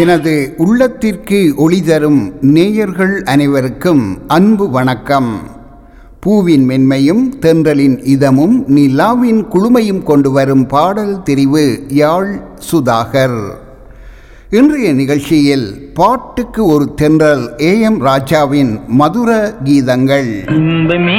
எனது உள்ளத்திற்கு ஒளி தரும் நேயர்கள் அனைவருக்கும் அன்பு வணக்கம். பூவின் மென்மையும் தென்றலின் இதமும் நிலாவின் குழுமையும் கொண்டு வரும் பாடல் தெரிவு யாழ் சுதாகர். இன்றைய நிகழ்ச்சியில் பாட்டுக்கு ஒரு தென்றல் ஏ எம் ராஜாவின் மதுர கீதங்கள். இன்பமே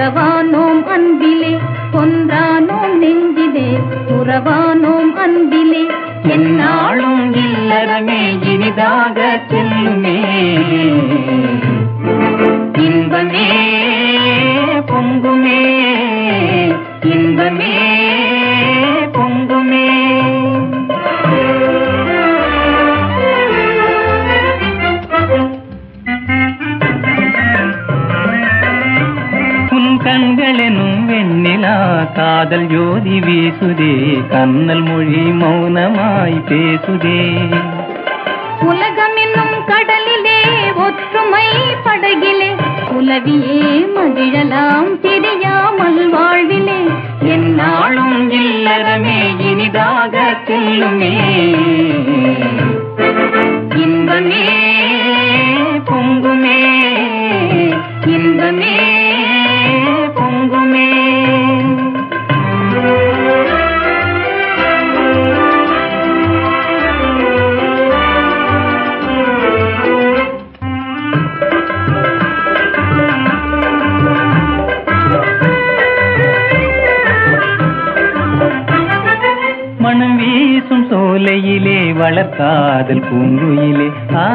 உறவானோம் அன்பிலே கொன்றானோம் நெஞ்சிலே உறவானோம் அன்பிலே. என்னாலும் இல்லறமே இனிதாக செல்லுமே. இன்பமே காதல் ஜோதி வீசுதே கண்ணல் மொழி மௌனமாய் பேசுதே. உலகம் என்னும் கடலிலே ஒற்றுமை படகிலே உலவியே மகிழலாம் தெரியாமல் வாழ்விலே என்னாலும் இல்லறமே இனிதாக செல்லுமே. இன்பமே பொங்குமே. இன்பமே வளர்க்காதல் பூங்குயிலே. ஆ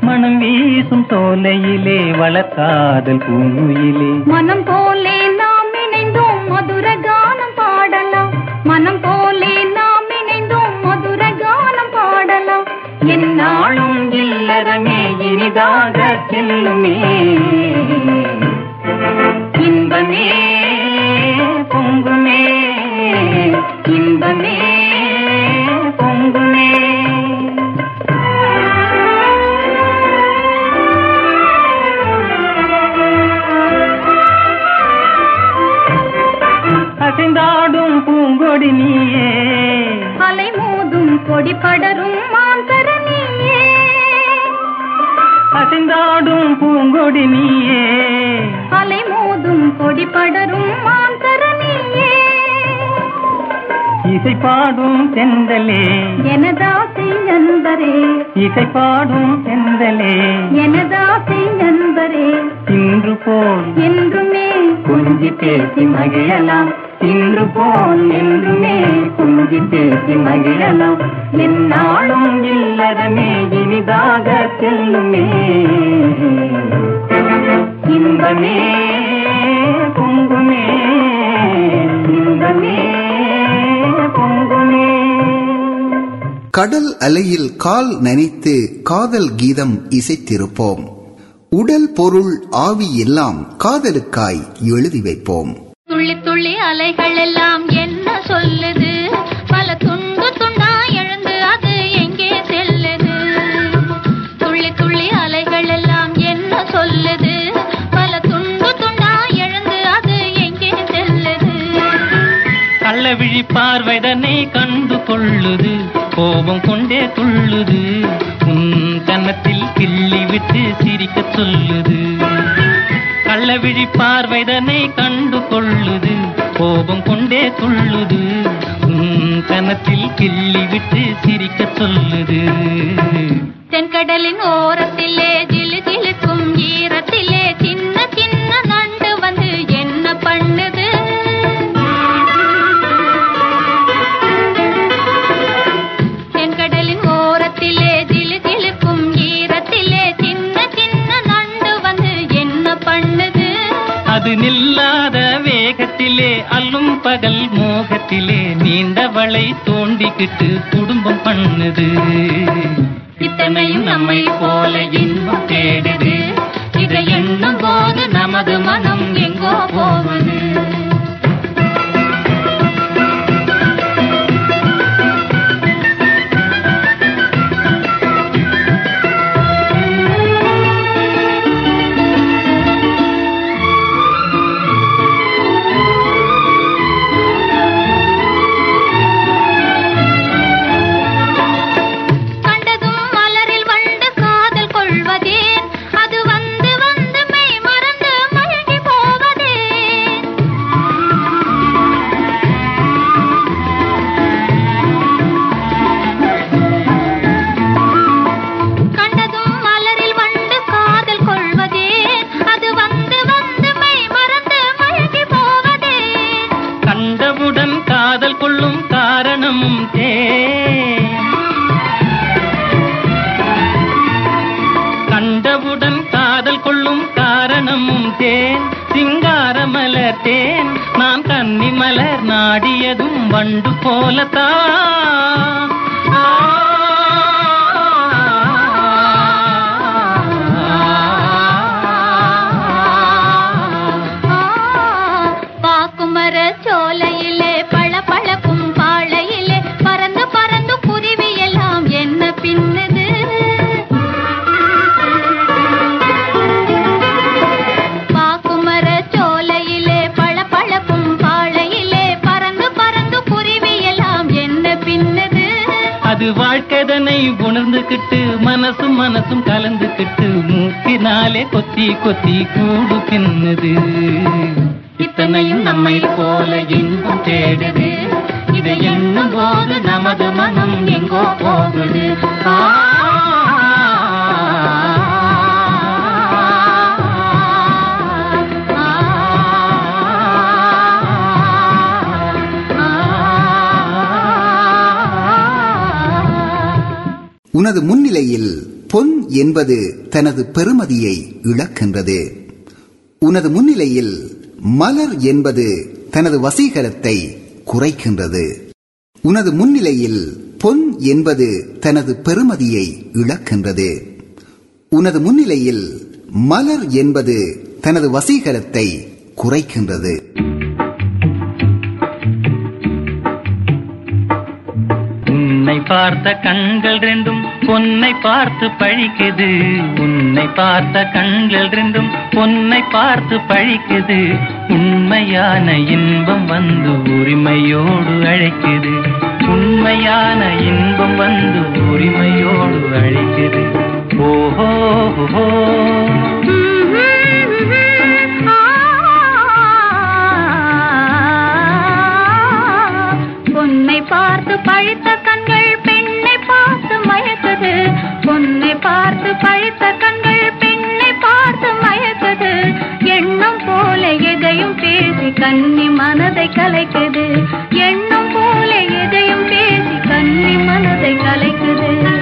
மனம் வீசும் தோலையிலே வளர்க்காதல் பூங்குயிலே. மனம் போலே நாம் இணைந்தோம் மதுர கானம் பாடலாம். மனம் போலே நாம் இணைந்தோம் மதுர கானம் பாடலாம். என்னாலும் இல்லறமே இனிதாக செல்லுமே. பாடும் செந்தலே. எனதாசை நண்பரே. இன்று போல் என்றுமே கொஞ்சி பேசி மகிழலாம். இன்று போல் என்றுமே கொஞ்சி பேசி மகிழலாம். என்னாலும் இல்லறமே இனிதாக செல்லுமே. இன்பமே பொங்குமே. இன்பமே பொங்குமே. கடல் அலையில் கால் நனைத்து காதல் கீதம் இசைத்திருப்போம். உடல் பொருள் ஆவி எல்லாம் காதலுக்காய் எழுதி வைப்போம். துள்ளி துள்ளி அலைகள் எல்லாம் என்ன சொல்லுது? பல துண்டு துண்டா எழுந்து அது எங்கே செல்லுது? துள்ளி துள்ளி அலைகள் எல்லாம் என்ன சொல்லுது? பல துண்டு துண்டா எழுந்து அது எங்கே செல்லுது? கள்ளவிழி பார்வைதனை கண்டு கொள்ளுது கோபம் கொண்டே துள்ளுது. உன் கன்னத்தில் கிள்ளி விட்டு சிரிக்க சொல்லுது. கள்ளவிழி பார்வைதனை அது நில்லாத வேகத்திலே அல்லும் பகல் மோகத்திலே நீண்டவளை தோண்டிக்கிட்டு குடும்பம் பண்ணுது. இத்தனையும் நம்மை போல இன்பம் தேடுது. இதை எண்ணும் போது நமது மன மனசும் மனசும் கலந்துக்கிட்டு மூக்கினாலே கொத்தி கொத்தி கூடு பின்னுது இத்தனையும் நம்மை போல எங்கும் தேடுது. இதை எண்ணும் போது நமது மனம் எங்கோ போகுது. ஆ உனது முன்னிலையில் பொன் என்பது தனது பெருமதியை இழக்கின்றது. உனது முன்னிலையில் மலர் என்பது தனது வசீகரத்தை குறைக்கின்றது. உனது முன்னிலையில் பொன் என்பது தனது பெருமதியை இழக்கின்றது. உனது முன்னிலையில் மலர் என்பது தனது வசீகரத்தை குறைக்கின்றது. பார்த்த கண்கள் ரெண்டும் பொன்னை பார்த்து பழிக்குது. உன்னை பார்த்த கண்கள் ரெண்டும் பொன்னை பார்த்து பழிக்குது. உண்மையான இன்பம் வந்து உரிமையோடு அழைக்குது. உண்மையான இன்பம் வந்து உரிமையோடு அழைக்குது. ஓஹோ ஓஹோ. பார்த்து பழித்த கண்கள் பொன்னை பார்த்து பழித்த கண்கள் பெண்ணை பார்த்து மயக்குது. எண்ணம் போல எதையும் பேசி கண்ணி மனதை கலைக்குது. எண்ணம் போல எதையும் பேசி கண்ணி மனதை கலைக்குது.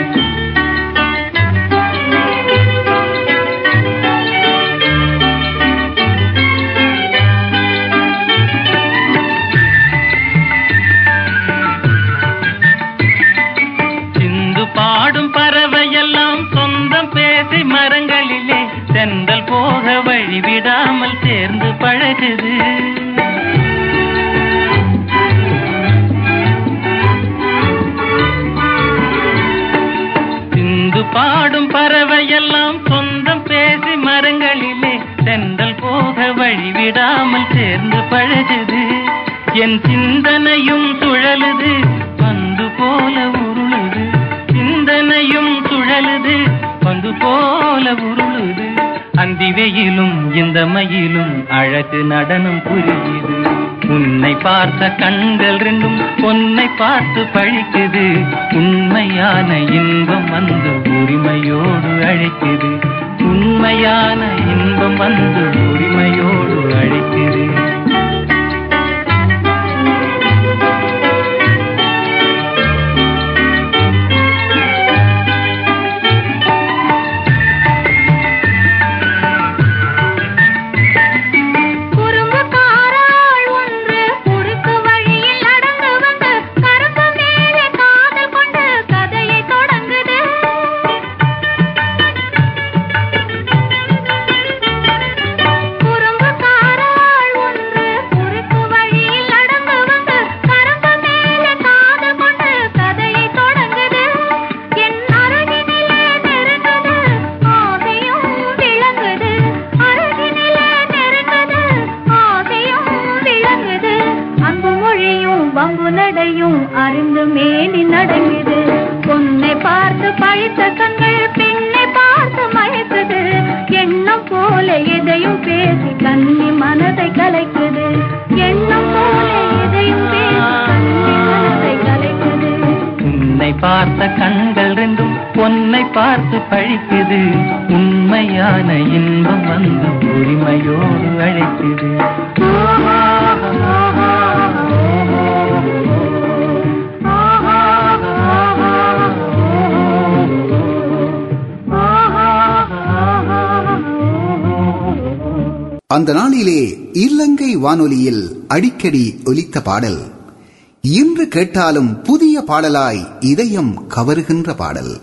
போக வழிவிடாமல் சேர்ந்து பழகுது. சிந்து பாடும் பறவையெல்லாம் சொந்தம் பேசி மரங்களிலே சென்றல் போக வழிவிடாமல் சேர்ந்து பழகுது. என் சிந்தனையும் சுழலுது பந்து போல உருளுது. சிந்தனையும் சுழலுது பந்து போல உருளுது. அந்தி வெயிலும் இந்த மயிலும் அழகு நடனம் புரியுது. உன்னை பார்த்த கண்கள் ரெண்டும் பொன்னை பார்த்து பழிக்குது. உண்மையான இன்பம் வந்து உரிமையோடு அழைக்குது. உண்மையான இன்பம் வந்து உரிமையோடு அழைக்குது. வானொலியில் அடிக்கடி ஒலித்த பாடல். இன்று கேட்டாலும் புதிய பாடலாய் இதயம் கவருகின்ற பாடல்.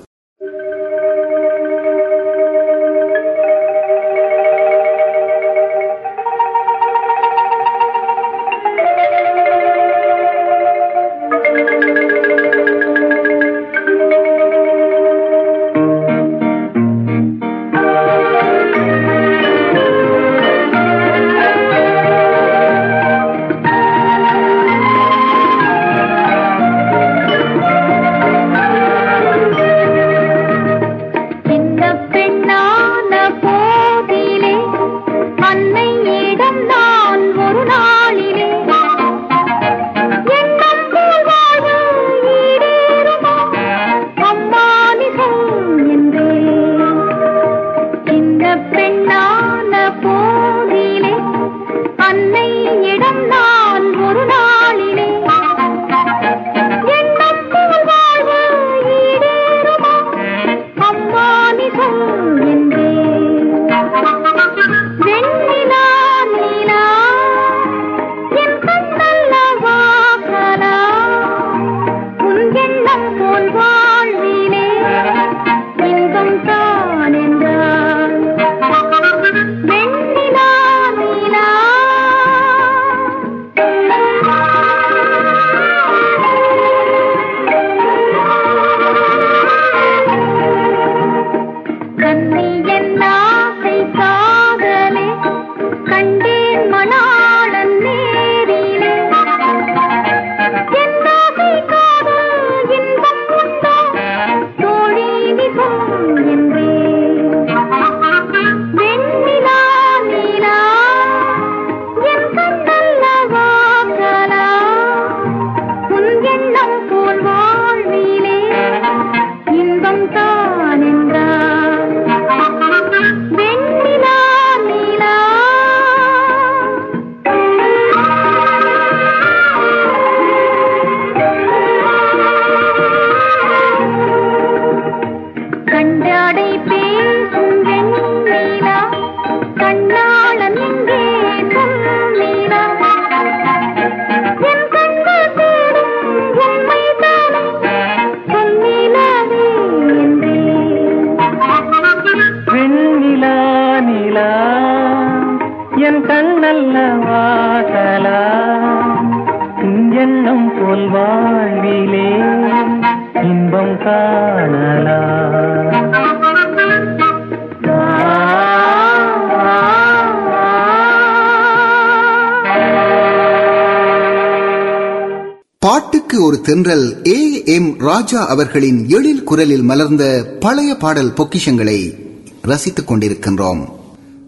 தென்றல் ஏ எம் ராஜா அவர்களின் எழில் குரலில் மலர்ந்த பழைய பாடல் பொக்கிஷங்களை ரசித்துக் கொண்டிருக்கின்றோம்.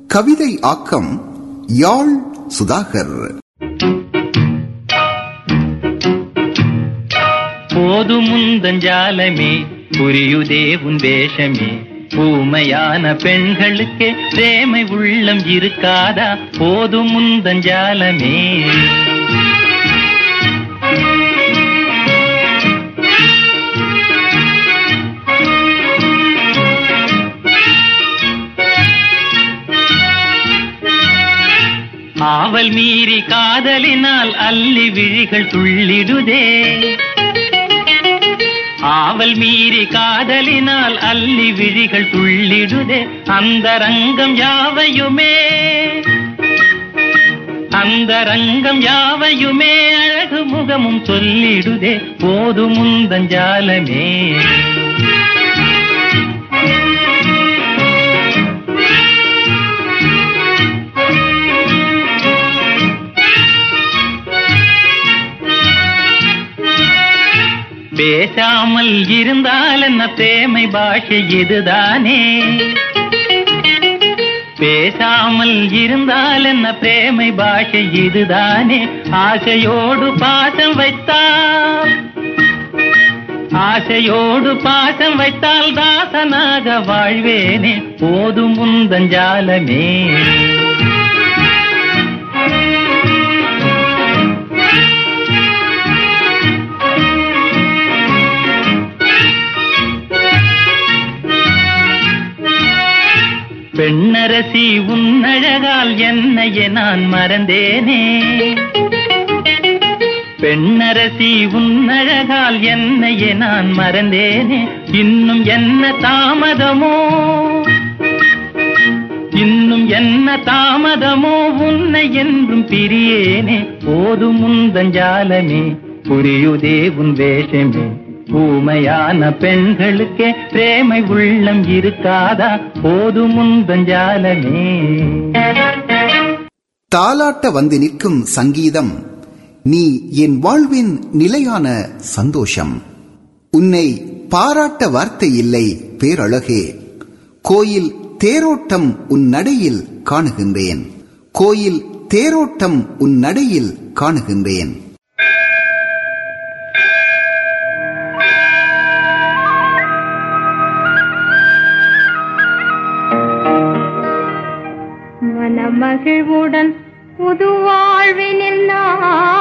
கவிதை ஆக்கம் யாழ் சுதாகர். போது முந்தஞ்சாலமே புரியுதே உன் வேஷமே. ஊமையான பெண்களுக்கே பிரேமை உள்ளம் இருக்காதா? போது முந்தஞ்சாலமே ஆவல் மீறி காதலினால் அல்லி விழிகள் துள்ளிடுதே. ஆவல் மீறி காதலினால் அல்லி விழிகள் துள்ளிடுதே. அந்த ரங்கம் யாவையுமே அந்த ரங்கம் யாவையுமே அழகு முகமும் சொல்லிடுதே. போது முந்தஞ்சாலமே பேசாமல் இருந்தால் என்ன தேமை பாஷை இதுதானே? பேசாமல் இருந்தால் என்ன பிரேமை பாஷை இதுதானே? ஆசையோடு பாசம் வைத்தால் ஆசையோடு பாசம் வைத்தால் தாசனாக வாழ்வேனே. போதும் முந்தஞ்சாலமே பெண்ணரசி உன்னழகால் என்னையே நான் மறந்தேனே. பெண்ணரசி உன்னழகால் என்னையே நான் மறந்தேனே. இன்னும் என்ன தாமதமோ? இன்னும் என்ன தாமதமோ? உன்னை என்றும் பிரியேனே. போதும் முந்தஞ்சாலமே புரியுதே உன் வேஷமே. ஊமையான பெண்களுக்கே பிரேமை உள்ளம் இருக்காதா? போது முந்தஞ்சாலமே தாலாட்ட வந்து நிற்கும் சங்கீதம் நீ என் வாழ்வின் நிலையான சந்தோஷம். உன்னை பாராட்ட வார்த்தை இல்லை பேரழகே. கோயில் தேரோட்டம் உன் நடையில் காணுகின்றேன். கோயில் தேரோட்டம் உன் நடையில் காணுகின்றேன். மகிழ்வுடன் புது வாழ்வினில் நான்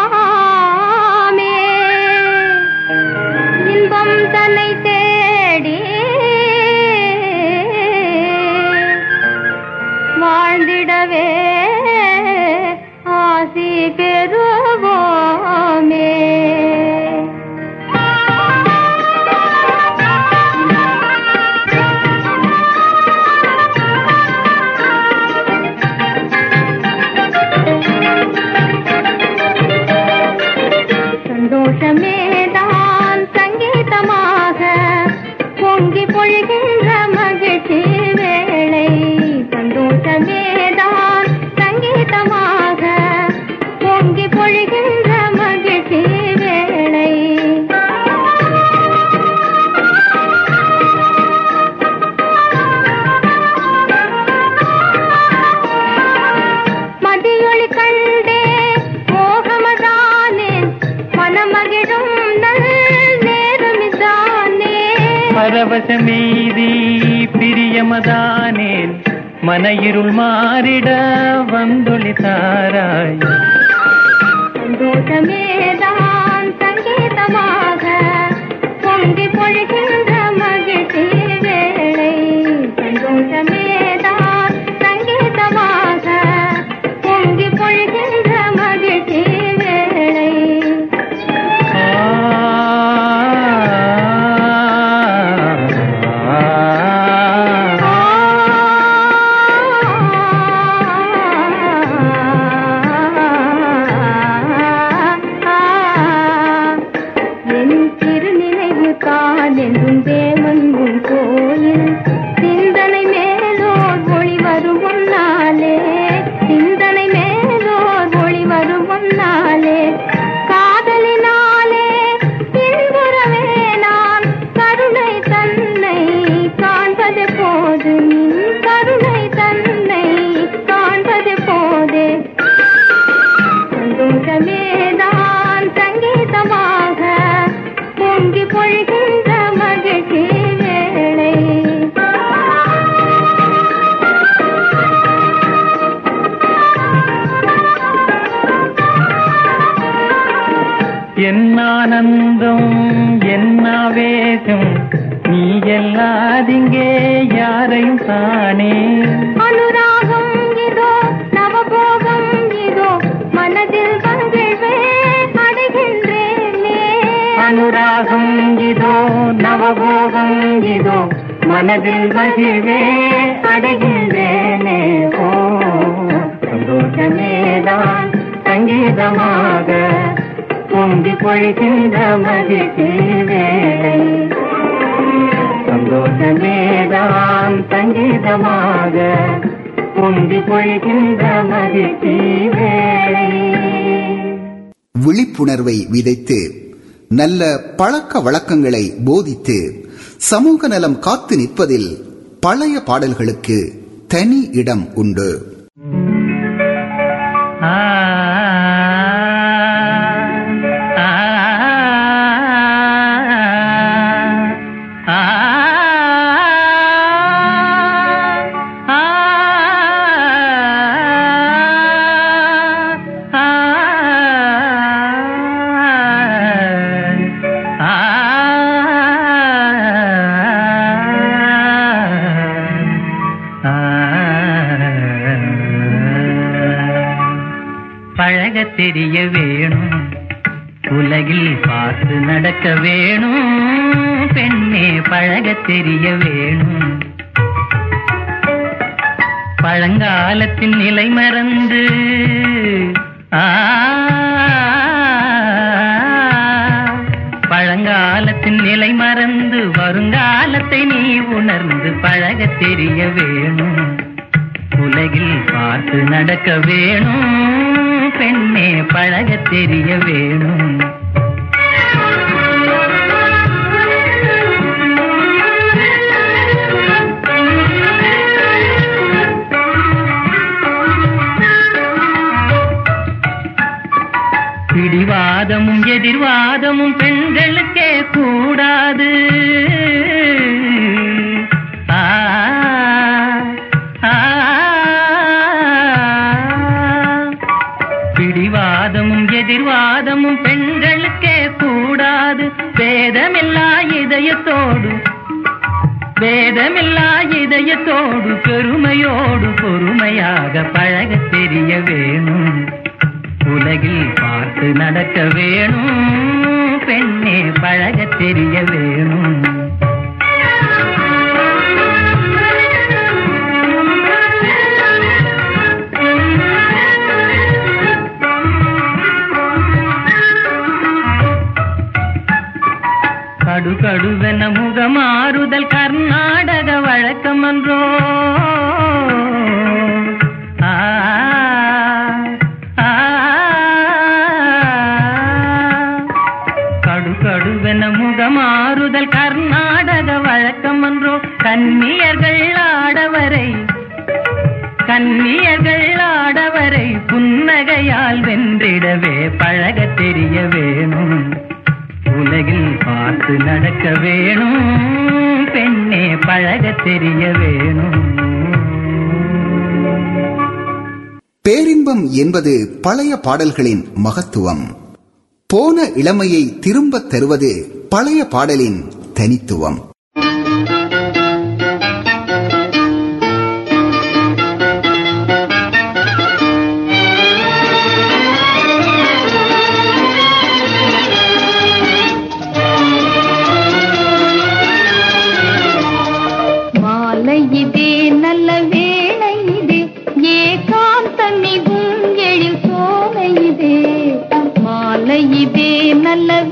உணர்வை விதைத்து நல்ல பழக்க வழக்கங்களை போதித்து சமூக நலம் காத்து நிற்பதில் பழைய பாடல்களுக்கு தனி இடம் உண்டு. தெரிய வேணும். பழங்காலத்தின் நிலை மறந்து பழங்காலத்தின் நிலை மறந்து வருங்காலத்தை நீ உணர்ந்து பழக தெரிய வேணும். உலகில் பார்த்து நடக்க வேணும் பெண்ணே பழக தெரிய வேணும். எதிர்வாதமும் பெண்களுக்கே கூடாது. பிடிவாதமும் எதிர்வாதமும் பெண்களுக்கே கூடாது. வேதமில்லா இதயத்தோடு வேதமில்லா இதயத்தோடு பெருமையோடு பொறுமையாக பழக தெரிய வேணும். உலகில் பார்த்து நடக்க வேணும். பெண்ணே பழக தெரிய வேணும். கடுகடுவென முகமாறுதல் கர்நாடக வழக்கமன்றோ. புன்னகையால் வென்றிடவே பழக தெரிய வேணும். உலகில் பார்த்து நடக்க வேணும். பெண்ணே பழக தெரிய வேணும். பேரின்பம் என்பது பழைய பாடல்களின் மகத்துவம். போன இளமையை திரும்பத் தருவது பழைய பாடலின் தனித்துவம். இதே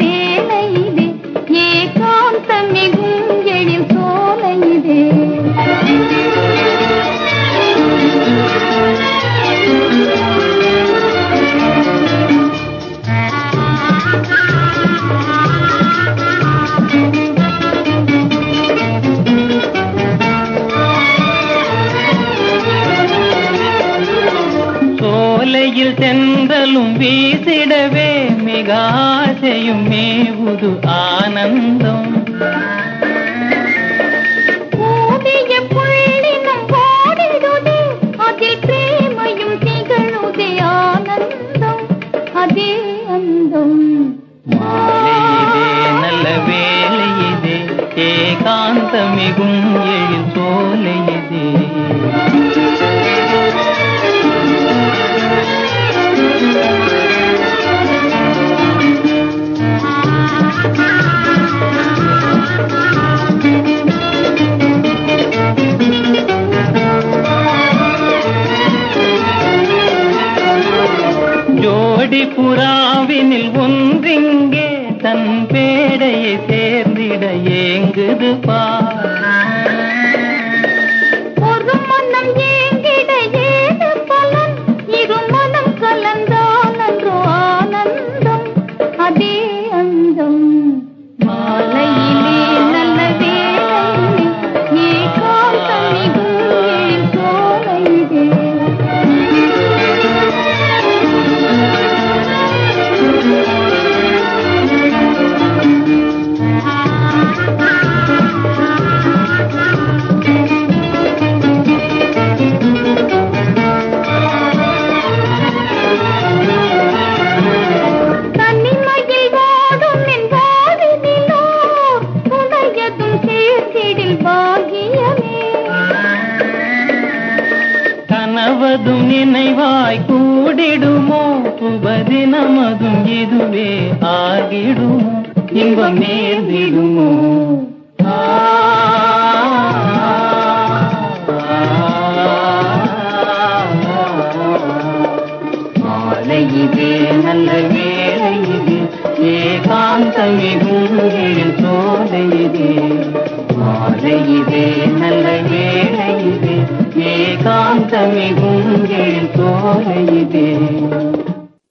சோலையில் சென்றலும் வீசிடவே மிக ஆசையும் மேவுது ஆனந்தம். ஜோடி புறாவினில் ஒன்றிங்கே தன் பேடையை சேர்ந்திட ஏங்குது பா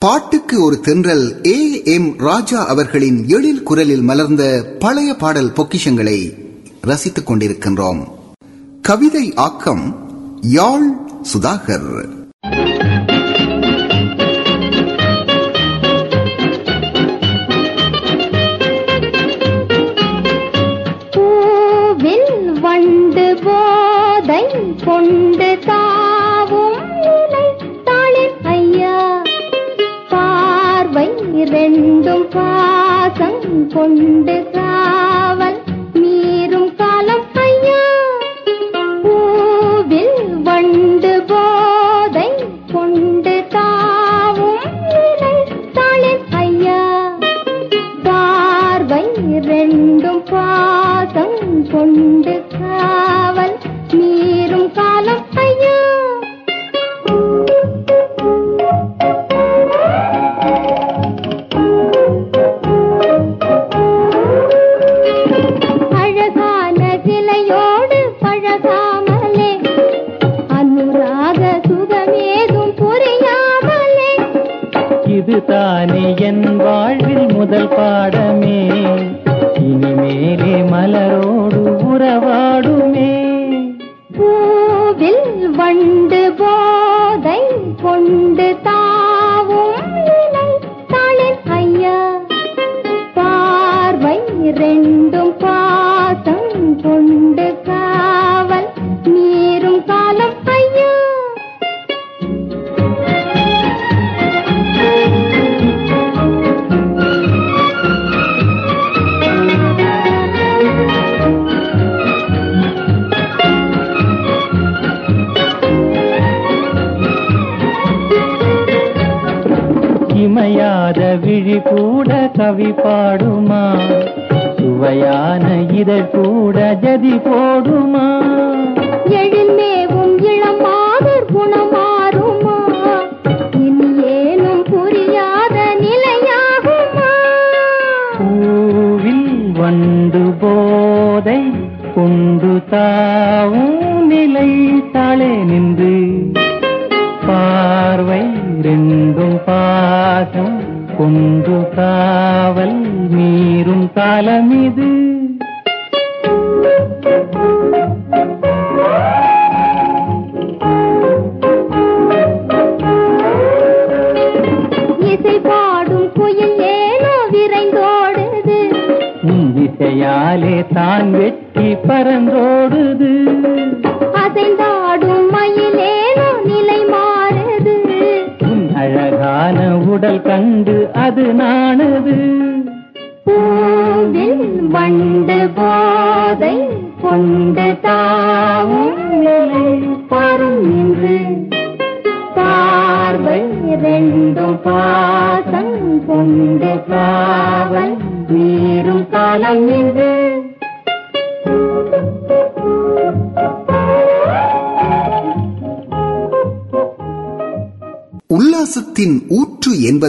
பாட்டுக்கு ஒரு தென்றல் ஏ எம் ராஜா அவர்களின் எழில் குரலில் மலர்ந்த பழைய பாடல் பொக்கிஷங்களை ரசித்துக் கொண்டிருக்கின்றோம். கவிதை ஆக்கம் யாழ் சுதாகர். கொண்டு கொண்டு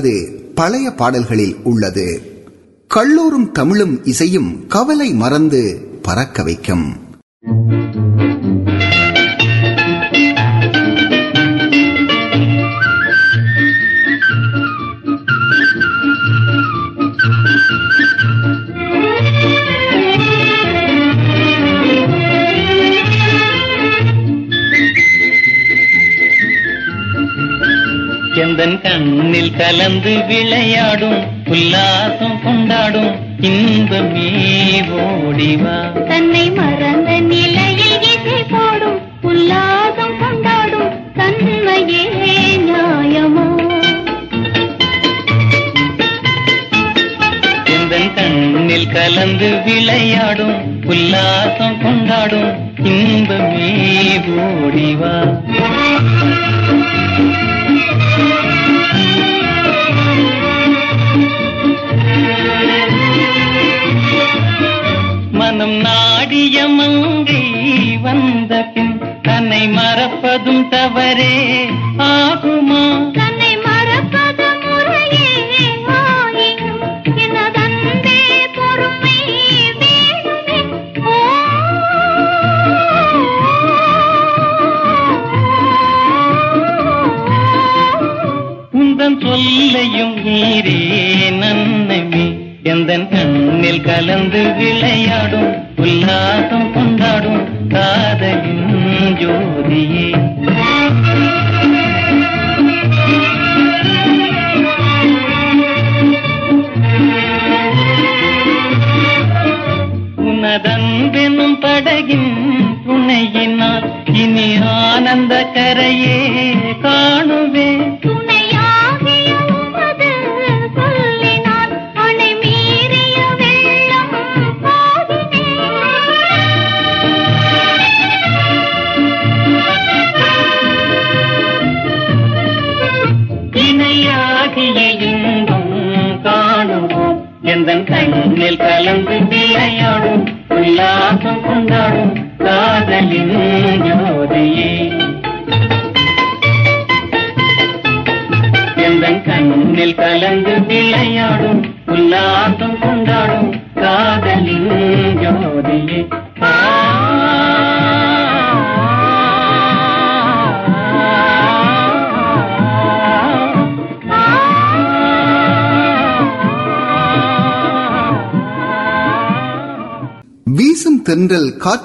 என்பது பழைய பாடல்களில் உள்ளது. கல்லூரும் தமிழும் இசையும் கவலை மறந்து பறக்க வைக்கும். கண்ணில் கலந்து விளையாடும் உல்லாசம் கொண்டாடும் இன்பமே ஓடிவா தன்னை மறந்த நிலையில் இசை போடும் உல்லாசம் கொண்டாடும் தன்மையே நியாயமா? கண்ணில் கலந்து விளையாடும் உல்லாசம் கொண்டாடும் இன்பமே ஓடிவா கலந்து விளையாடும்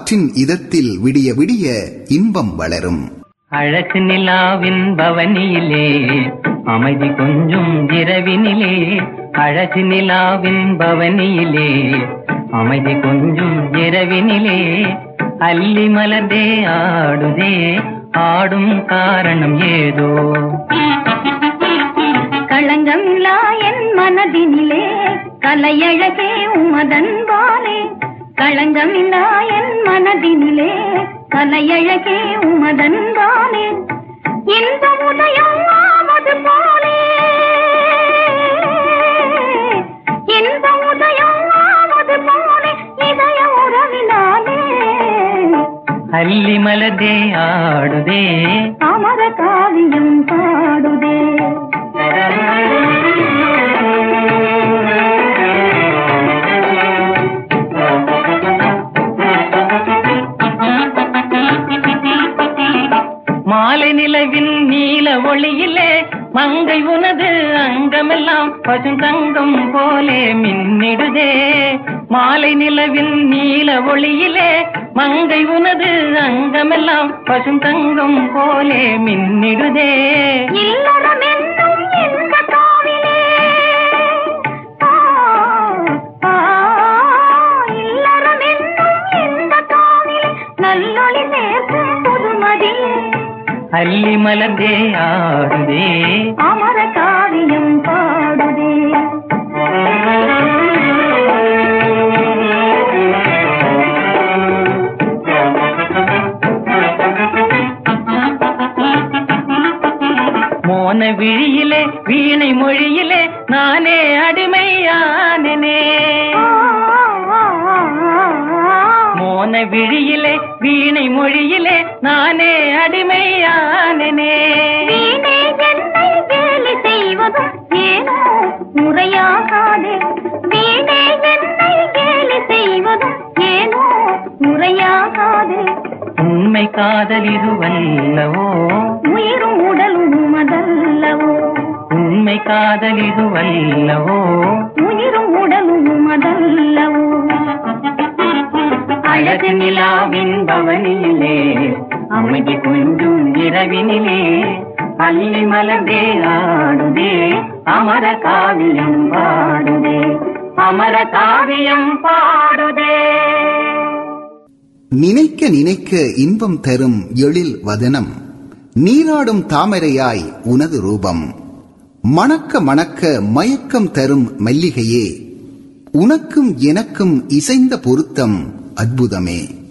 காற்றின் இதத்தில் விடிய விடிய இன்பம் வளரும். அழகு நிலாவின் பவனியிலே அமைதி கொஞ்சம் இரவினிலே. அழகு நிலாவின் பவனியிலே அமைதி கொஞ்சம் இரவினிலே. அல்லி மலர்தே ஆடுதே ஆடும் காரணம் ஏதோ. களங்கமில்லா என் மனதினிலே கலையழகே உமதன்பாலே. களங்கமில்லா என் மனதினிலே கலையழகே உமதன்பாலே இன்பம் உதயம் ஆவது போலே இன்பம் உதயம் ஆவது போலே இதய உறவினாலே. அல்லி மலர்தே ஆடுதே. அமர காவியம் பாடுதே. மங்கை உனது அங்கமெல்லாம் பசுந்தங்கம் போலே மின்னிடுதே. மாலை நிலவின் நீல ஒளியிலே மங்கை உனது அங்கமெல்லாம் பசுந்தங்கம் போலே மின்னிடுதே. இல்லறம் அல்லி மலர்தே ஆடுதே அமர காவியம் பாடுதே மோன விழியிலே வீணை மொழியிலே நானே அடிமையானனே. மோன விழியிலே வீணை மொழியிலே நானே அடிமையானனே. முறையாகாதே. வீணே என்னை வேலை செய்வதும் ஏனோ முறையாகாதே. உண்மை காதல் இதுவல்லவோ உயிரும் உடலும் உமதல்லவோ. உண்மை காதல் இதுவல்லவோ அழகு நிலாவின் பவனியிலே அமைதி கொஞ்சம் இரவினிலே பள்ளி மலர்ந்தே ஆடுதே அமர காவியம் பாடுதே அமர காவியம் பாடுதே. நினைக்க நினைக்க இன்பம் தரும் எழில் வதனம் நீராடும் தாமரையாய் உனது ரூபம். மணக்க மணக்க மயக்கம் தரும் மல்லிகையே உனக்கும் எனக்கும் இசைந்த பொருத்தம் அற்புதமே.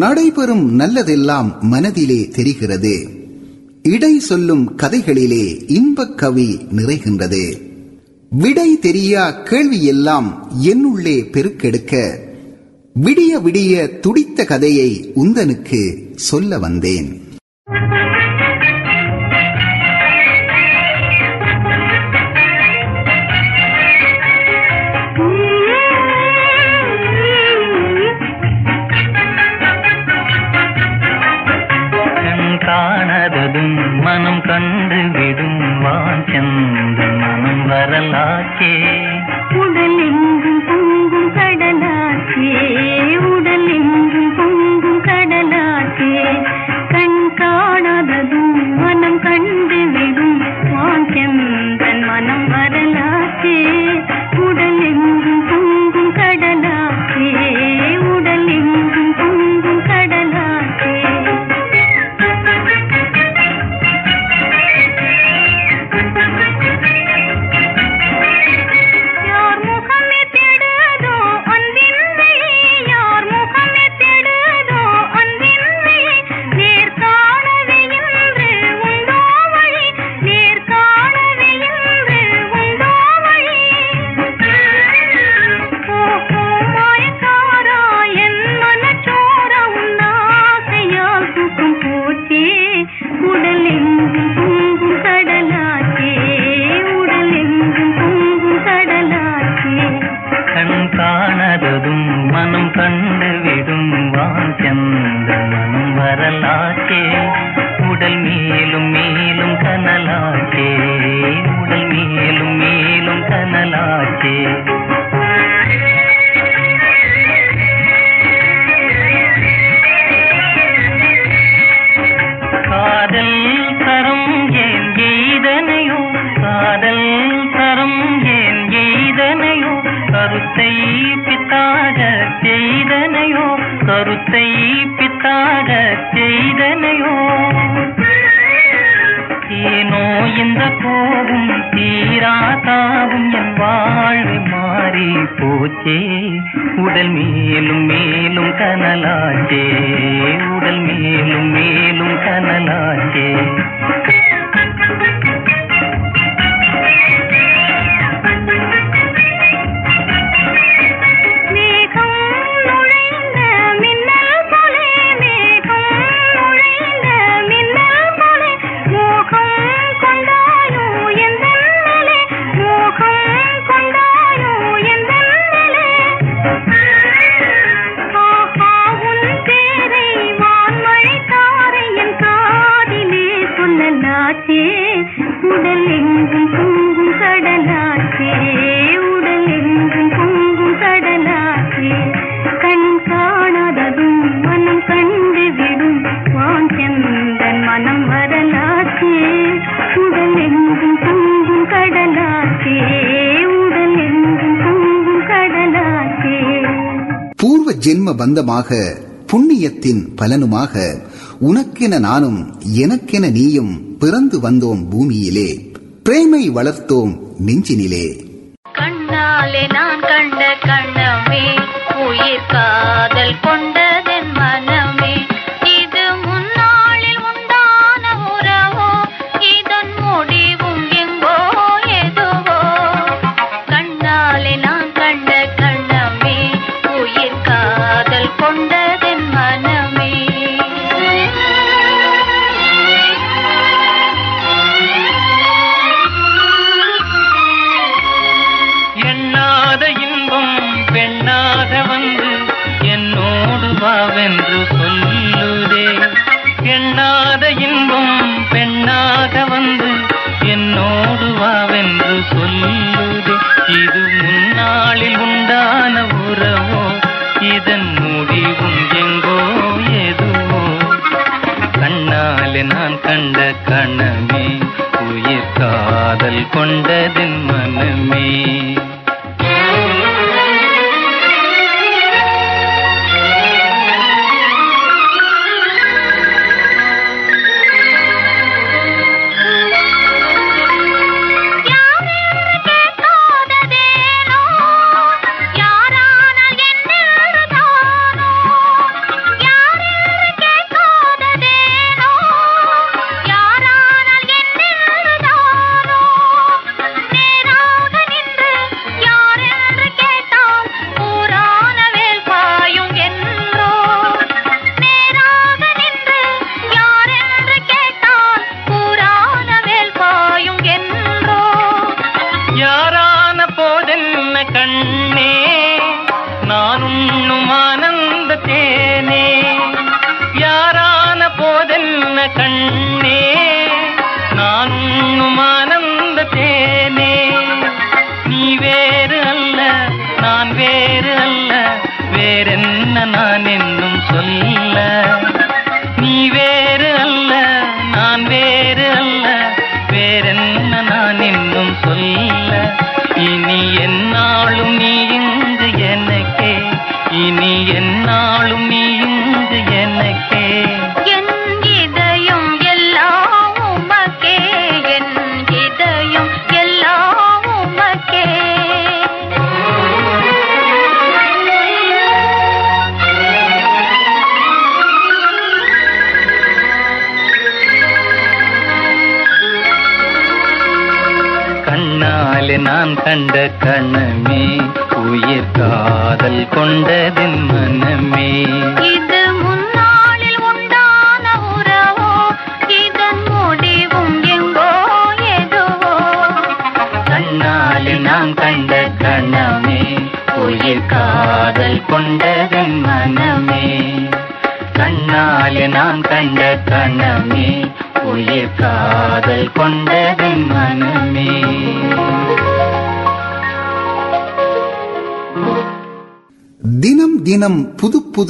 நடைபெறும் நல்லதெல்லாம் மனதிலே தெரிகிறது. இடை சொல்லும் கதைகளிலே இன்பக் கவி நிறைகின்றது. விடை தெரியா கேள்வியெல்லாம் என்னுள்ளே பெருக்கெடுக்க விடிய விடிய துடித்த கதையை உந்தனுக்கு சொல்ல வந்தேன். போச்சே உடல் மேலும் மேலும் கனலாச்சே உடல் மேலும் மேலும் கனலாச்சே. பந்தமாக புண்ணியத்தின் பலனுமாக உனக்கென நானும் எனக்கென நீயும் பிறந்து வந்தோம் பூமியிலே. பிரேமை வளர்த்தோம் நெஞ்சினிலே.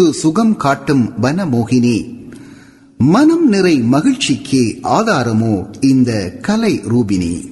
புது சுகம் காட்டும் வனமோகினி. மனம் நிறை மகிழ்ச்சிக்கு ஆதாரமோ இந்த கலை ரூபினி.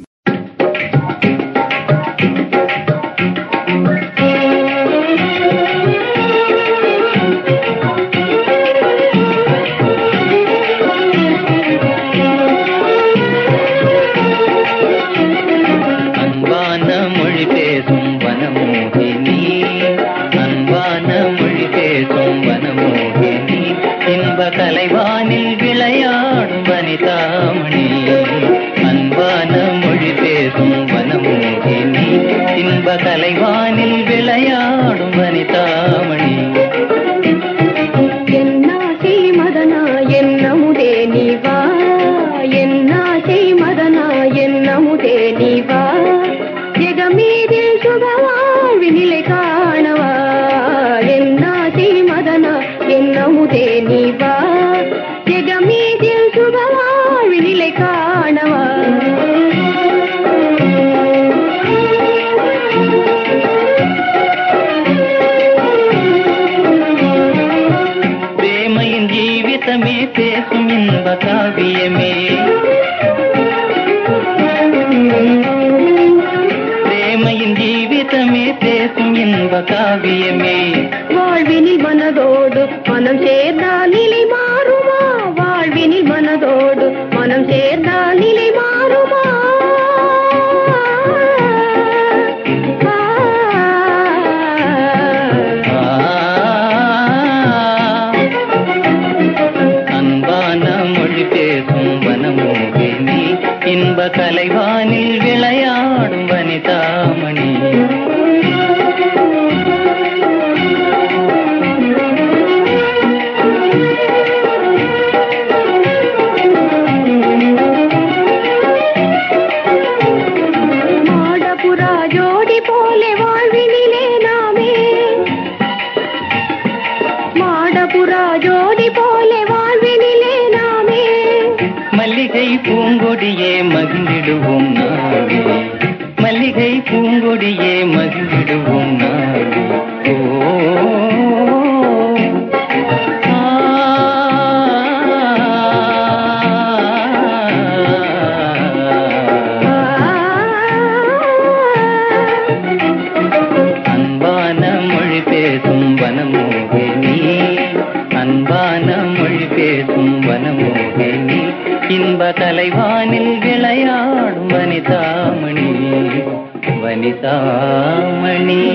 வனிதாமணி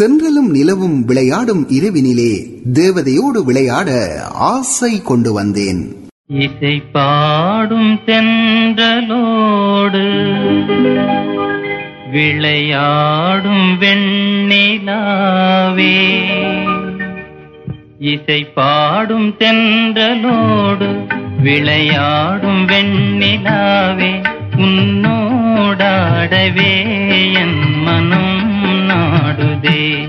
தென்றலும் நிலவும் விளையாடும் இரவினிலே தேவதையோடு விளையாட ஆசை கொண்டு வந்தேன். இசை பாடும் தென்றலோடு விளையாடும் வெண்ணிலாவே. இசை பாடும் தென்றலோடு விளையாடும் வெண்ணிலாவே உன்னோடாடவே என் மனம் நாடுதே.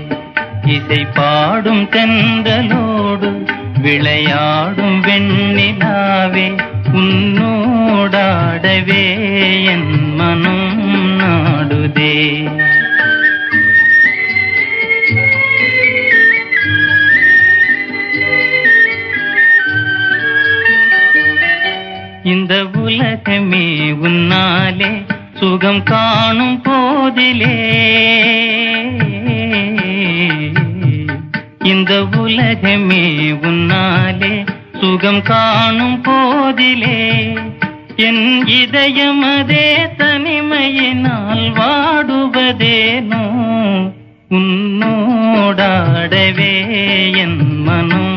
இசை பாடும் தென்றலோடு விளையாடும் வெண்ணிலாவே உன்னோடாடவே என் மனம் நாடுதே. இந்த உலகமே உன்னாலே சுகம் காணும் போதிலே. இந்த உலகமே உன்னாலே சுகம் காணும் போதிலே. என் இதயம் அதே தனிமையினால் வாடுவதேனோ? உன்னோடாடவே என் மனம்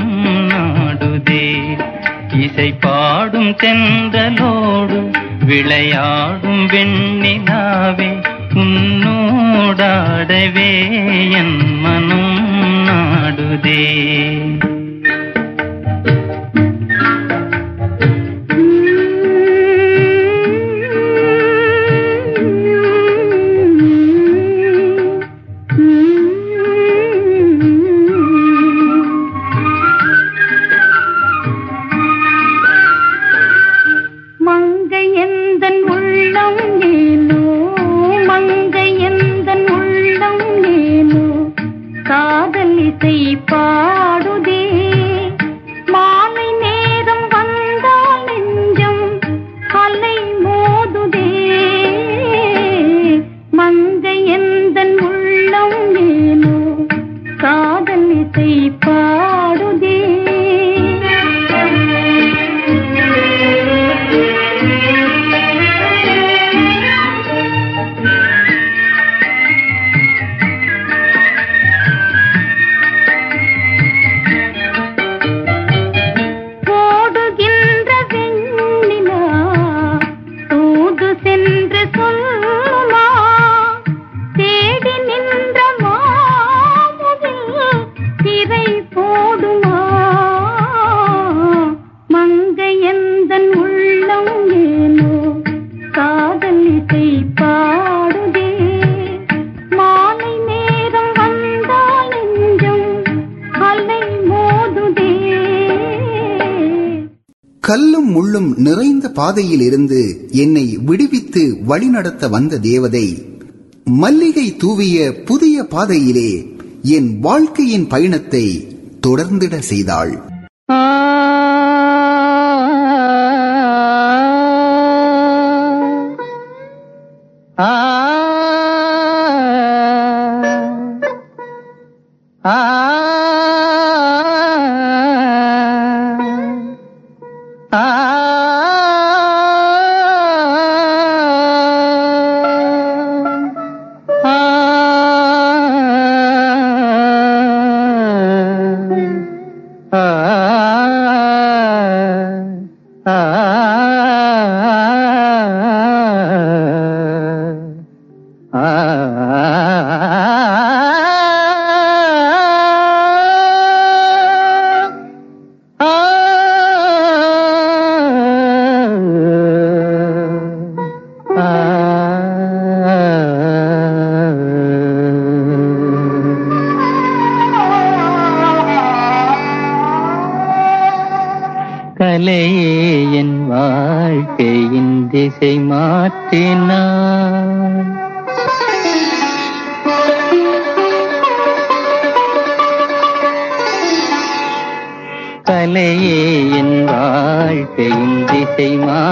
இசை பாடும் செந்தலோடு விளையாடும் வெண்ணிலாவே உன்னோடாடவே என் மனம் நாடுதே. பாடும் பாதையில் இருந்து என்னை விடுவித்து வழிநடத்த வந்த தேவதை மல்லிகை தூவிய புதிய பாதையிலே என் வாழ்க்கையின் பயணத்தை தொடர்ந்திட செய்தாள்.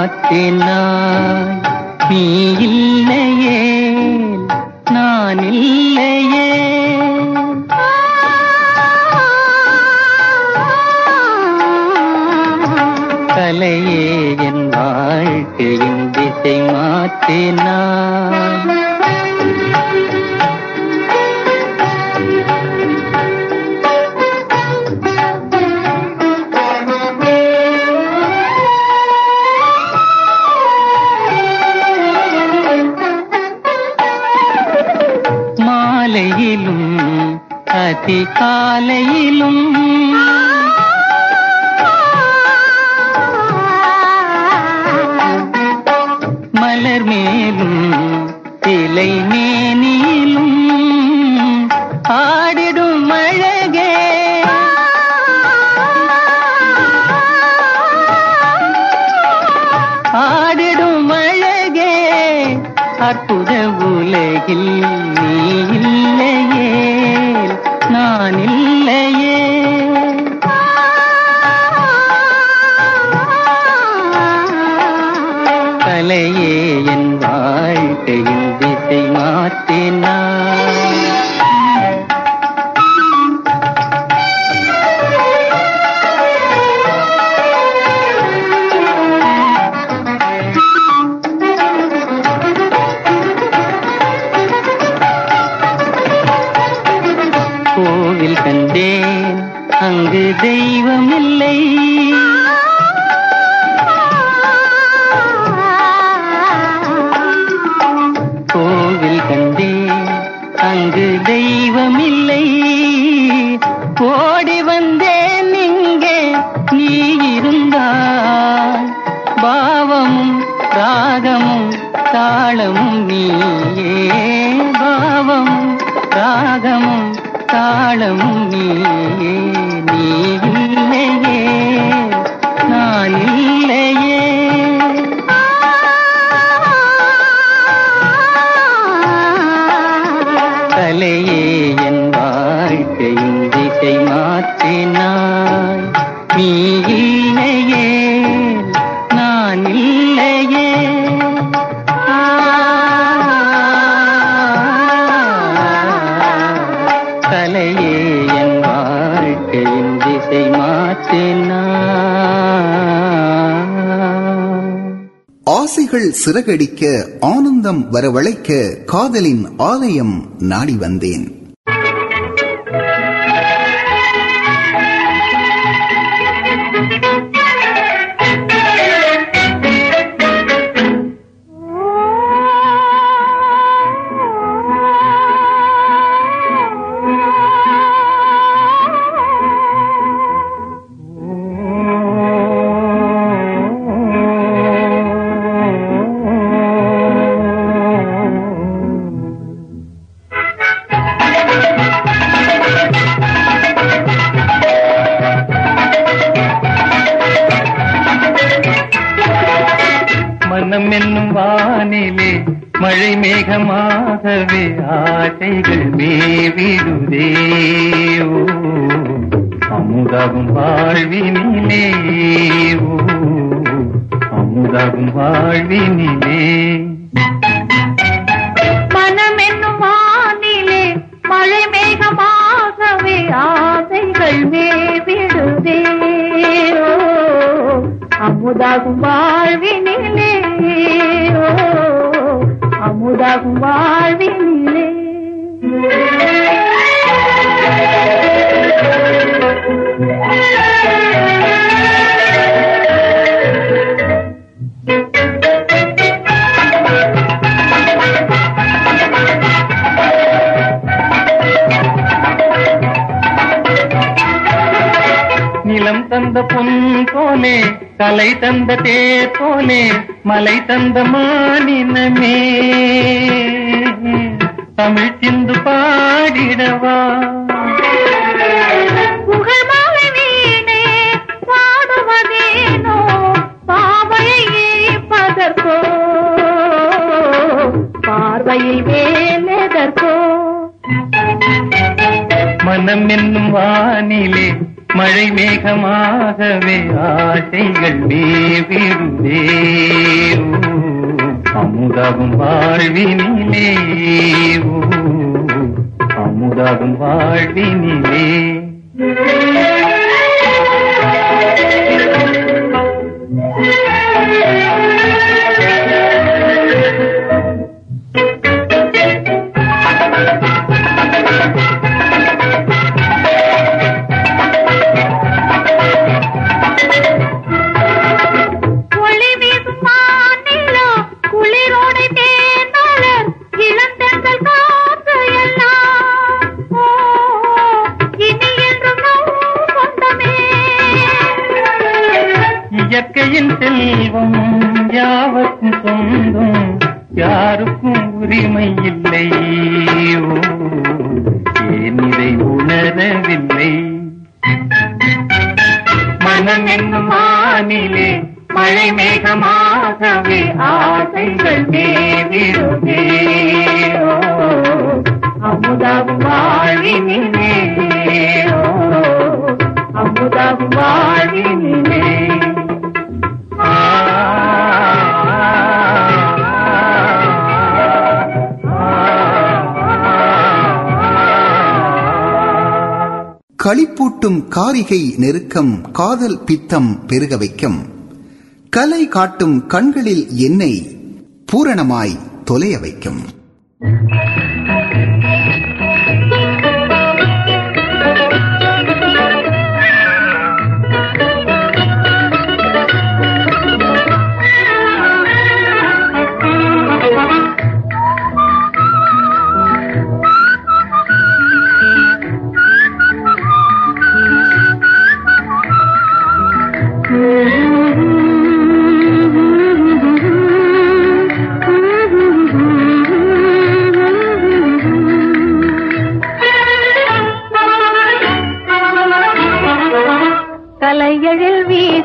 காத்தினாய் நீயில் நான் தலையே என் வாழ்க்கையின் திசை ஆசைகள் சிறகடிக்க ஆனந்தம் வரவழைக்க காதலின் ஆலயம் நாடி வந்தேன். மேகமாகவே ஆசைகள் மேவிடுவே அமுதாகும் வாழ்வினிலே அமுதாகும் வாழ்வினிலே காரிகை நெருக்கம் காதல் பித்தம் பெருக வைக்கும். கலை காட்டும் கண்களில் என்னை பூரணமாய் தொலைய வைக்கும்.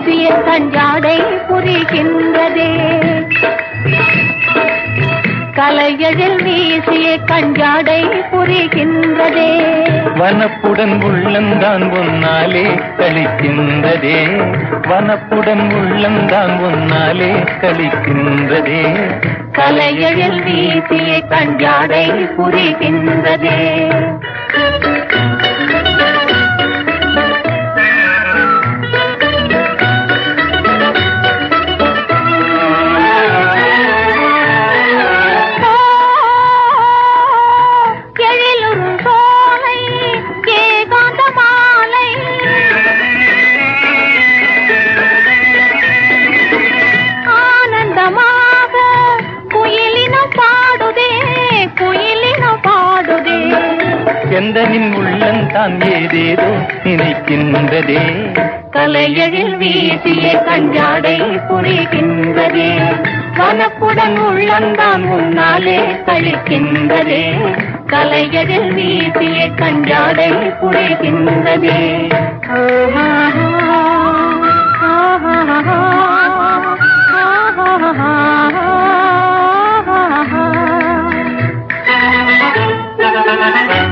வீசிய கஞ்சாடை புரிகின்றதே. கலையழில் வீசிய கஞ்சாடை புரிகின்றதே. வனப்புடன் உள்ளந்தான் ஒன்னாலே கழிக்கின்றதே. வனப்புடன் உள்ளந்தான் ஒன்னாலே கழிக்கின்றதே. கலையழில் வீசிய கஞ்சாடை புரிகின்றதே. எந்தனின் உள்ளந்தான் ஏதேதோ நினைக்கின்றதே. கலையழில் வீசிய கஞ்சாடை புரிகின்றதே. வனப்புடன் உள்ளந்தான் முன்னாலே கழிக்கின்றதே கலையழில் வீசிய கஞ்சாடை புரிகின்றதே. Thank you.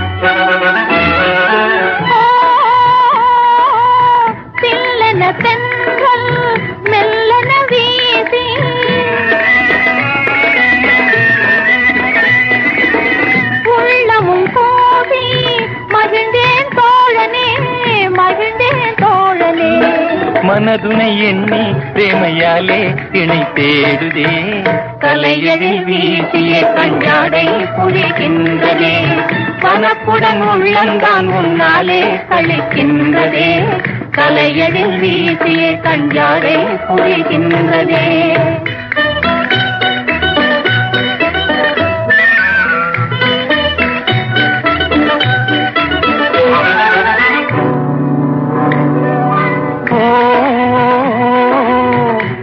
மனதுனை எண்ணி பிரேமையாலே இணை தேடுதே. கலையழில் வீசிய கஞ்சாடை புரிகின்றதே. பணப்புடன் உள்ளந்தான் முன்னாலே கழிக்கின்றதே கலையழில் வீசிய கஞ்சாடை புரிகின்றதே.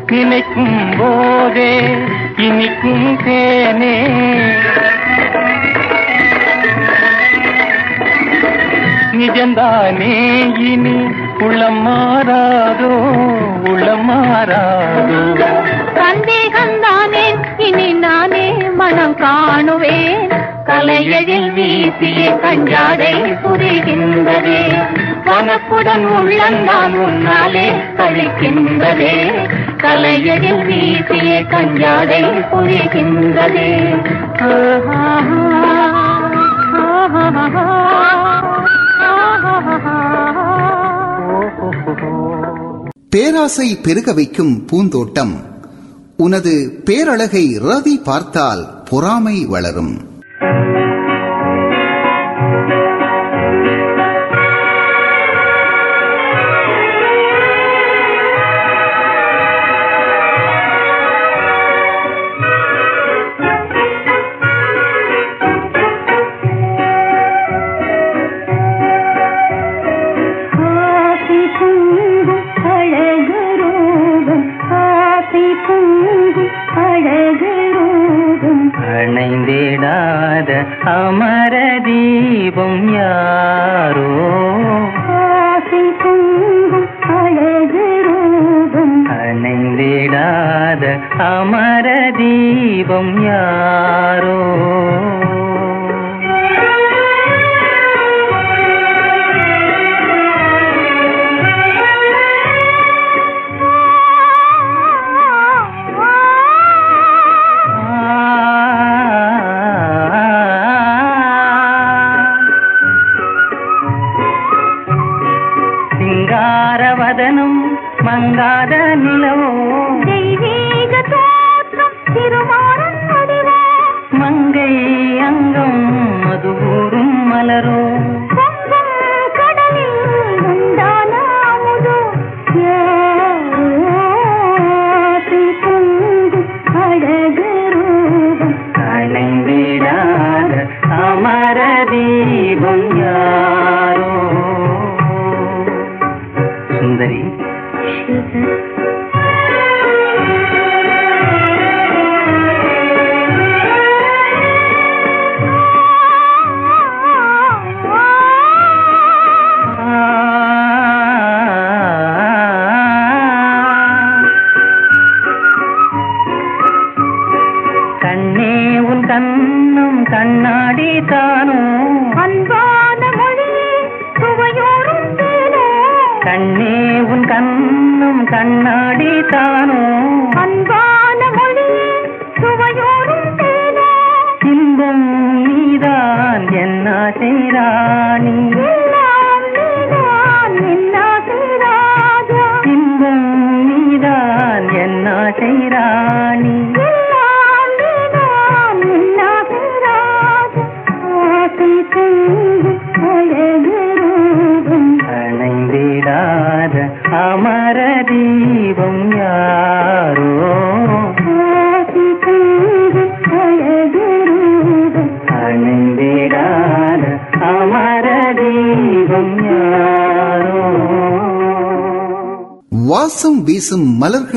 நினைக்கும் போதே இனிக்கும் தேனே. நிஜந்தானே இனி மாறாதோ உளம் மாறாதோ? சந்தேகந்தானே இனி நானே மனம் காணுவேன். கலையதில் வீசிய கஞ்சாடை புரிகின்றதே. வனப்புடன் உள்ளந்தான் உன்னாலே கழிக்கின்றதே. கலையதில் வீசிய கஞ்சாடை புரிகின்றதே. ஆஹா ஆஹா ஆஹா. பேராசை பெருக வைக்கும் பூந்தோட்டம். உனது பேரழகை ரதி பார்த்தால் பொறாமை வளரும்.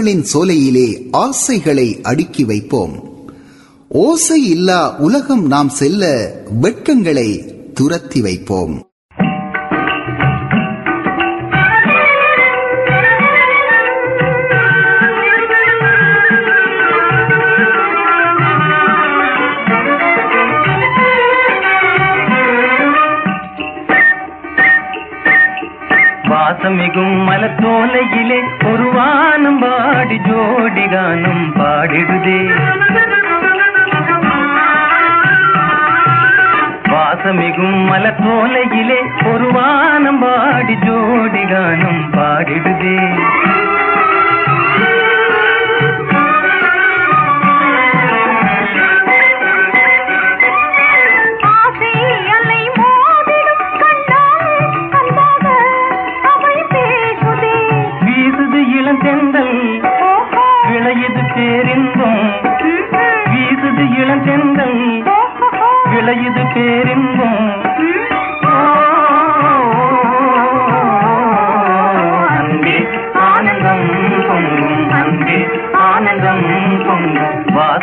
மலர்களின் சோலையிலே ஆசைகளை அடுக்கி வைப்போம். ஓசை இல்லா உலகம் நாம் செல்ல வெட்கங்களை துரத்தி வைப்போம். வாசமிகும் மலத்தோலையிலே ஒரு வானம் பாடி ஜோடி கானம் பாடிடுதே. வாசமிகும் மலத்தோலையிலே ஒரு வானம் பாடி ஜோடி கானம் பாடிடுதே.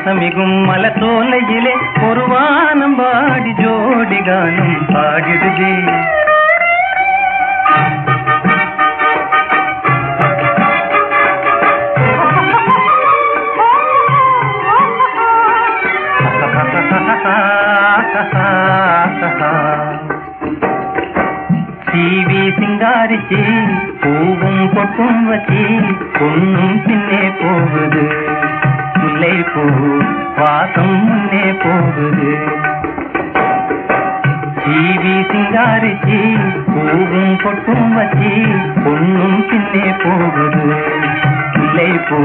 വാസമികും മലത്തോലയിലെ ഒരു വാനം പാടി ജോഡി ഗാനം പാടിടുകേ. സിംഗാരിച്ച് പൂവും പൊട്ടും വച്ച് ഒന്നും பொண்ணும் பின்னே போகுது. பிள்ளை போ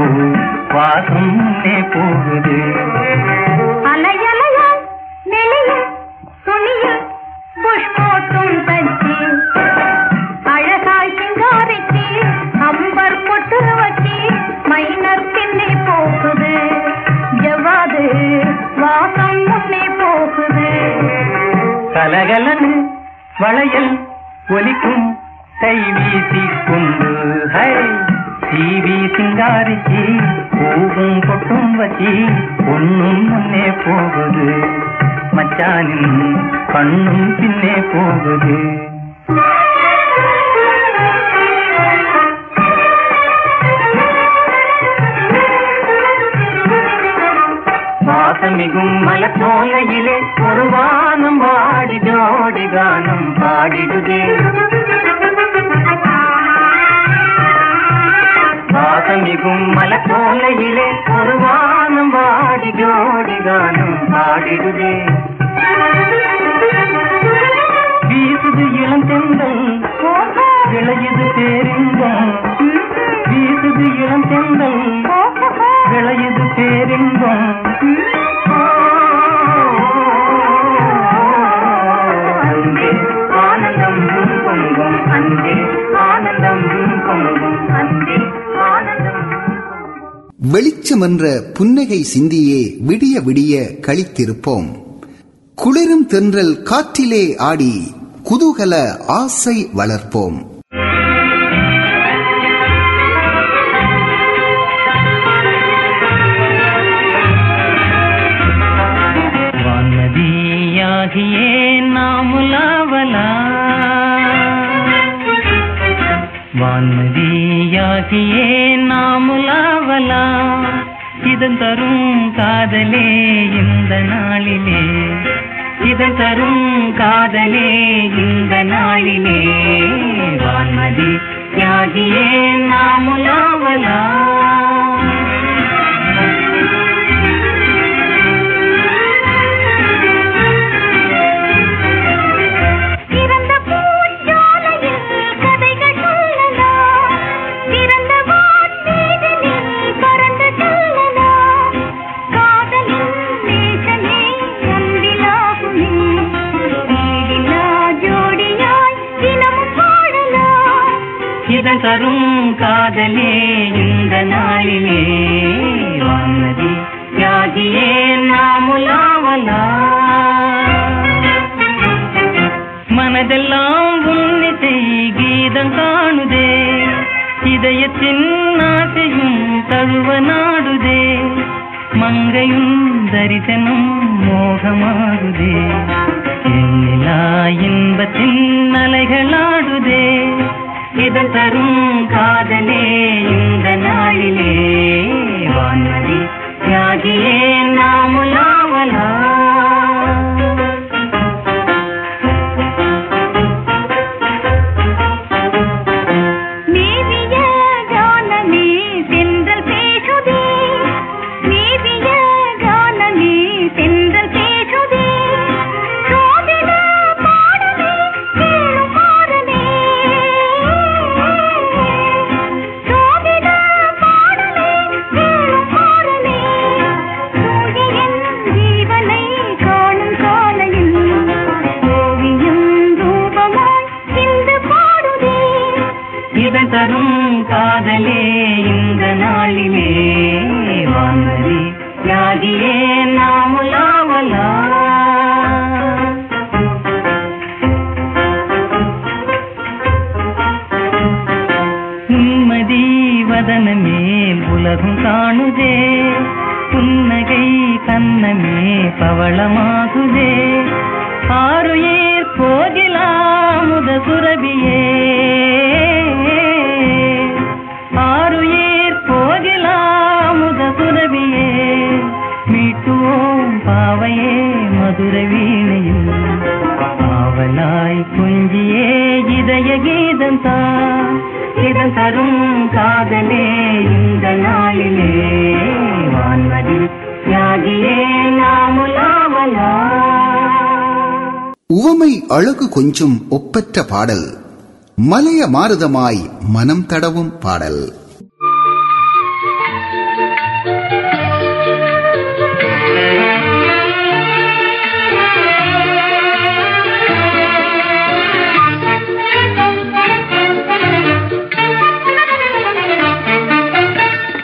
வாசம் போகுது. கண்ணும் பின்னே போகுதே என்ற புன்னகை சிந்தியே விடிய விடிய கழித்திருப்போம். குளிரும் தென்றல் காற்றிலே ஆடி குதூகல ஆசை வளர்ப்போம். வான்மதியாகியே நாமுலாவலா. வான்மதியாகியே நாமுலாவலா. இதன் தரும் காதலே இந்த நாளிலே. இதன் தரும் காதலே இந்த நாளிலே. வான்மதி தியாகியே நாமுலாவலா தரும் காதலே இந்த நாளிலே. வானதி தியாகியே நாமுலாவலா மனதெல்லாம் உன்னிசை கீதம் காணுதே. இதயத்தின் ஆசையும் தழுவ நாடுதே மங்கையும் தரிசனம் மோகமாகுதே. இன்பத்தின் அலைகளாடுதே. இதன் தரும் காதலே இந்த நாளிலே. வான்மதி தியாகியே நாமுலாவலா. ತ್ಯಾಗಿಯೇ ನಾಮ ಯಾವನಾ அழகு கொஞ்சம் ஒப்பற்ற பாடல். மலைய மாறுதமாய் மனம் தடவும் பாடல்.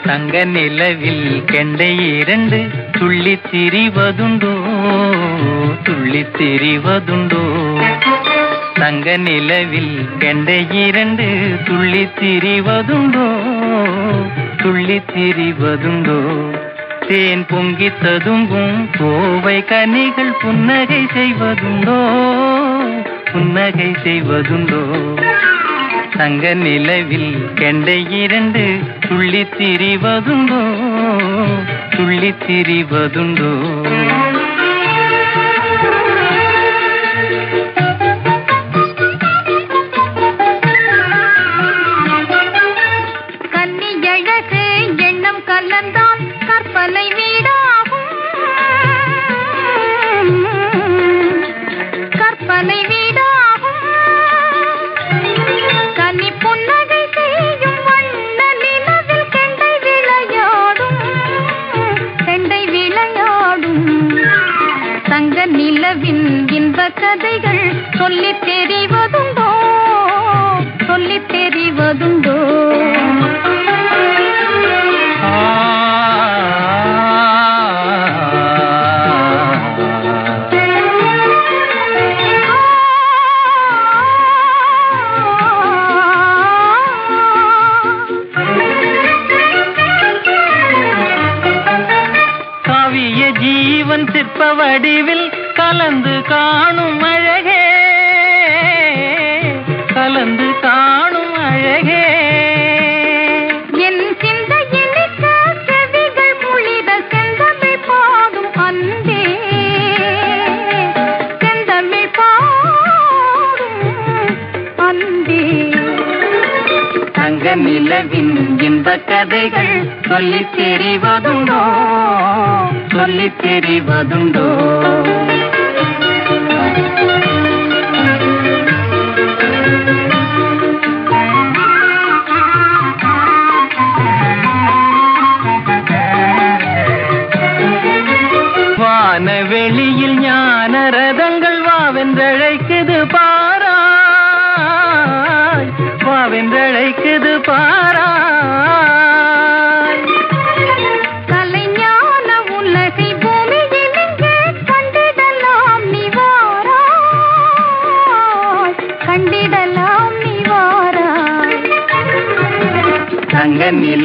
தங்க நிலவில் கெண்டை இரண்டு துள்ளி திரிவதுண்டோ துள்ளி திரிவதுண்டோ. தங்க நிலவில் கெண்டை இரண்டு துள்ளி திரிவதுண்டோ? துள்ளி திரிவதுண்டோ? தேன் பொங்கி ததும்பும் கோவை கனிகள் புன்னகை செய்வதுண்டோ? புன்னகை செய்வதுண்டோ? தங்க நிலவில் கெண்டை இரண்டு துள்ளி திரிவதுண்டோ? துள்ளி திரிவதுண்டோ? கதைகள் சொல்லித் தெரிவதுண்டோ? சொல்லித் தெரிவதுண்டோ?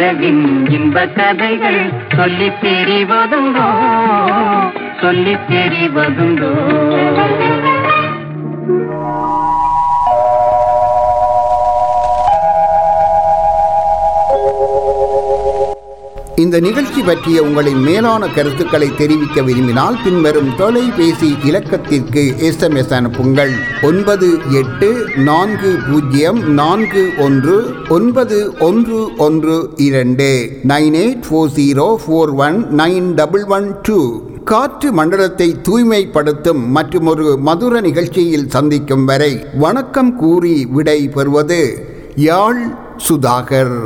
நிலவின் இன்ப கதைகள் சொல்லி தெரிவதுண்டோ சொல்லி தெரிவதுண்டோ இந்த நிகழ்ச்சி பற்றிய உங்களின் மேலான கருத்துக்களை தெரிவிக்க விரும்பினால் பின்வரும் தொலைபேசி இலக்கத்திற்கு எஸ்எம்எஸ் அனுப்புங்கள். ஒன்பது எட்டு நான்கு பூஜ்ஜியம் நான்கு ஒன்று ஒன்பது ஒன்று ஒன்று இரண்டு. Nine eight four zero four one nine double one two. காற்று மண்டலத்தை தூய்மைப்படுத்தும் மற்றும் ஒரு மதுர நிகழ்ச்சியில் சந்திக்கும் வரை வணக்கம் கூறி விடை பெறுவது யாழ் சுதாகர்.